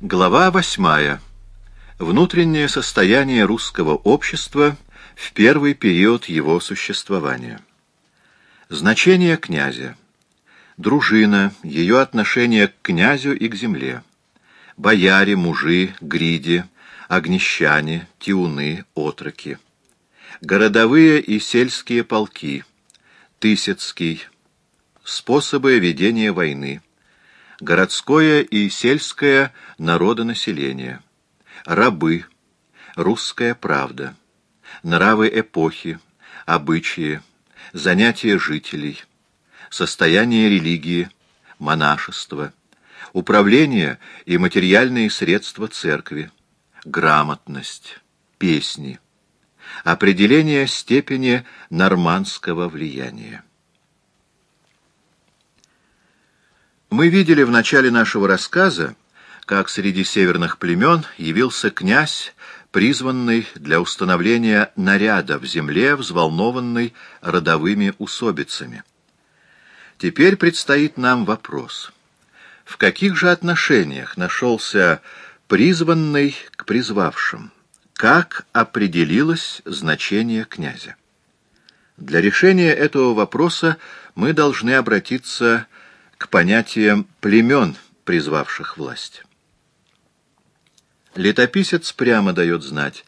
Глава восьмая. Внутреннее состояние русского общества в первый период его существования. Значение князя. Дружина, ее отношение к князю и к земле. Бояре, мужи, гриди, огнещане, тиуны, отроки. Городовые и сельские полки. Тысяцкий. Способы ведения войны городское и сельское народонаселение, рабы, русская правда, нравы эпохи, обычаи, занятия жителей, состояние религии, монашество, управление и материальные средства церкви, грамотность, песни, определение степени нормандского влияния. Мы видели в начале нашего рассказа, как среди северных племен явился князь, призванный для установления наряда в земле, взволнованный родовыми усобицами. Теперь предстоит нам вопрос. В каких же отношениях нашелся призванный к призвавшим? Как определилось значение князя? Для решения этого вопроса мы должны обратиться к к понятиям племен, призвавших власть. Летописец прямо дает знать,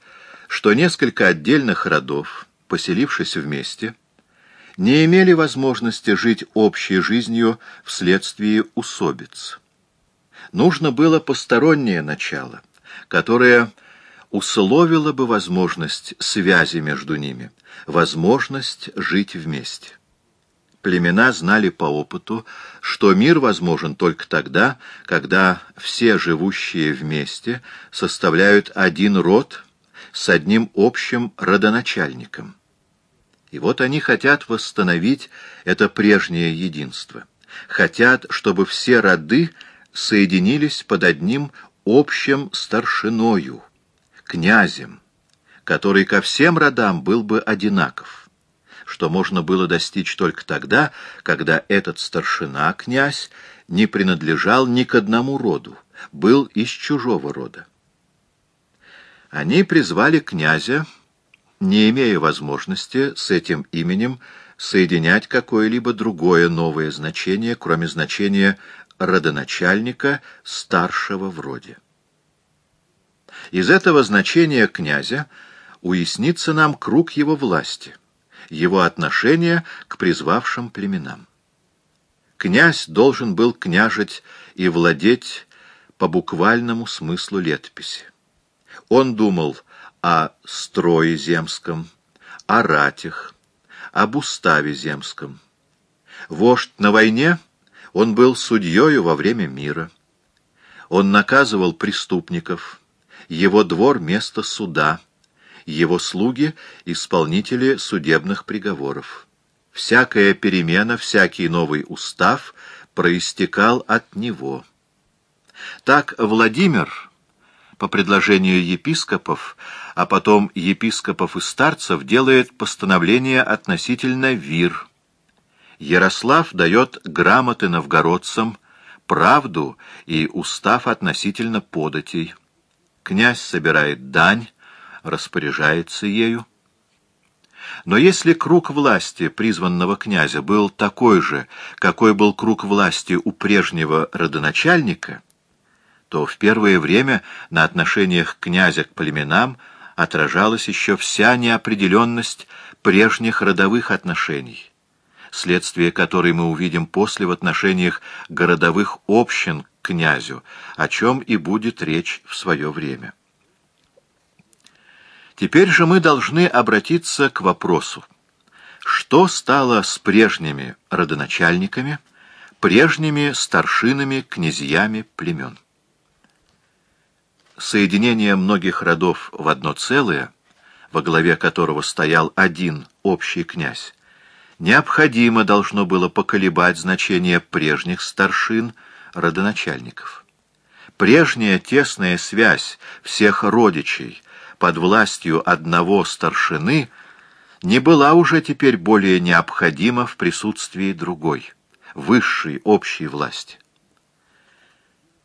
что несколько отдельных родов, поселившись вместе, не имели возможности жить общей жизнью вследствие усобиц. Нужно было постороннее начало, которое условило бы возможность связи между ними, возможность жить вместе. Племена знали по опыту, что мир возможен только тогда, когда все живущие вместе составляют один род с одним общим родоначальником. И вот они хотят восстановить это прежнее единство. Хотят, чтобы все роды соединились под одним общим старшиною, князем, который ко всем родам был бы одинаков что можно было достичь только тогда, когда этот старшина, князь, не принадлежал ни к одному роду, был из чужого рода. Они призвали князя, не имея возможности с этим именем соединять какое-либо другое новое значение, кроме значения родоначальника, старшего в роде. Из этого значения князя уяснится нам круг его власти — его отношение к призвавшим племенам. Князь должен был княжить и владеть по буквальному смыслу летописи. Он думал о строе земском, о ратях, об уставе земском. Вождь на войне, он был судьею во время мира. Он наказывал преступников, его двор — место суда — его слуги — исполнители судебных приговоров. Всякая перемена, всякий новый устав проистекал от него. Так Владимир, по предложению епископов, а потом епископов и старцев, делает постановление относительно вир. Ярослав дает грамоты новгородцам, правду и устав относительно податей. Князь собирает дань, распоряжается ею. Но если круг власти призванного князя был такой же, какой был круг власти у прежнего родоначальника, то в первое время на отношениях князя к племенам отражалась еще вся неопределенность прежних родовых отношений, следствие которой мы увидим после в отношениях городовых общин к князю, о чем и будет речь в свое время. Теперь же мы должны обратиться к вопросу, что стало с прежними родоначальниками, прежними старшинами, князьями племен? Соединение многих родов в одно целое, во главе которого стоял один общий князь, необходимо должно было поколебать значение прежних старшин, родоначальников. Прежняя тесная связь всех родичей – под властью одного старшины не была уже теперь более необходима в присутствии другой, высшей общей власти.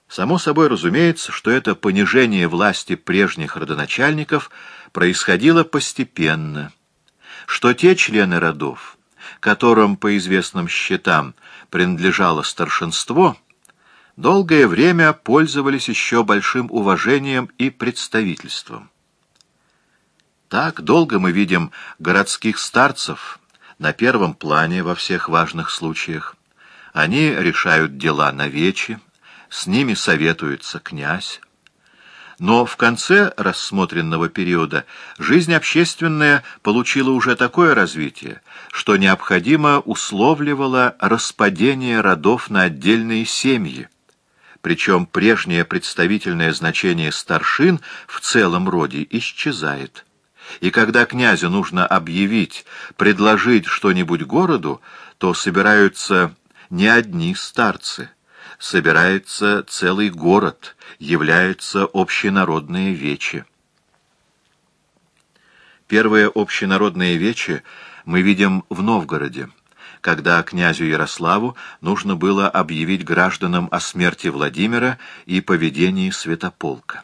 Само собой разумеется, что это понижение власти прежних родоначальников происходило постепенно, что те члены родов, которым по известным счетам принадлежало старшинство, долгое время пользовались еще большим уважением и представительством. Так долго мы видим городских старцев на первом плане во всех важных случаях. Они решают дела на вече, с ними советуется князь. Но в конце рассмотренного периода жизнь общественная получила уже такое развитие, что необходимо условливало распадение родов на отдельные семьи. Причем прежнее представительное значение старшин в целом роде исчезает. И когда князю нужно объявить, предложить что-нибудь городу, то собираются не одни старцы, собирается целый город, является общенародное вече. Первое общенародное вече мы видим в Новгороде, когда князю Ярославу нужно было объявить гражданам о смерти Владимира и поведении святополка.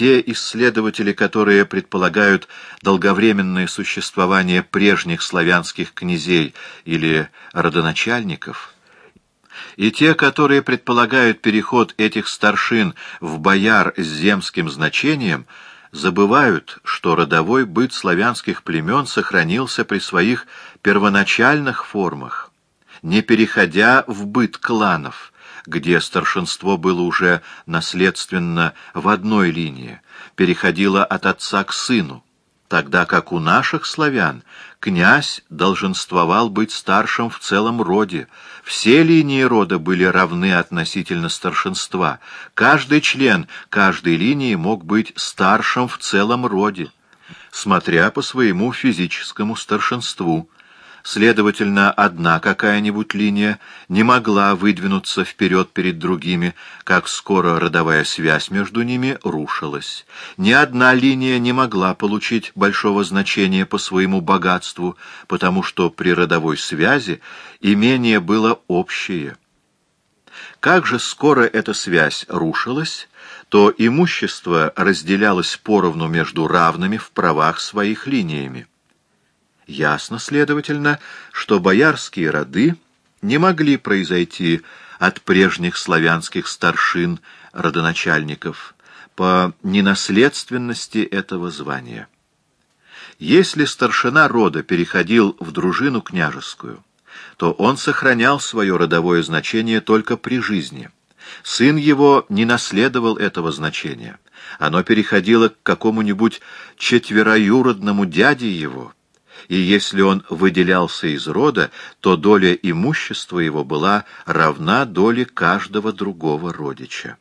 Те исследователи, которые предполагают долговременное существование прежних славянских князей или родоначальников – и те, которые предполагают переход этих старшин в бояр с земским значением, забывают, что родовой быт славянских племен сохранился при своих первоначальных формах, не переходя в быт кланов, где старшинство было уже наследственно в одной линии, переходило от отца к сыну тогда как у наших славян князь долженствовал быть старшим в целом роде. Все линии рода были равны относительно старшинства. Каждый член каждой линии мог быть старшим в целом роде, смотря по своему физическому старшинству. Следовательно, одна какая-нибудь линия не могла выдвинуться вперед перед другими, как скоро родовая связь между ними рушилась. Ни одна линия не могла получить большого значения по своему богатству, потому что при родовой связи имение было общее. Как же скоро эта связь рушилась, то имущество разделялось поровну между равными в правах своих линиями. Ясно, следовательно, что боярские роды не могли произойти от прежних славянских старшин, родоначальников, по ненаследственности этого звания. Если старшина рода переходил в дружину княжескую, то он сохранял свое родовое значение только при жизни. Сын его не наследовал этого значения. Оно переходило к какому-нибудь четвероюродному дяде его – и если он выделялся из рода, то доля имущества его была равна доле каждого другого родича.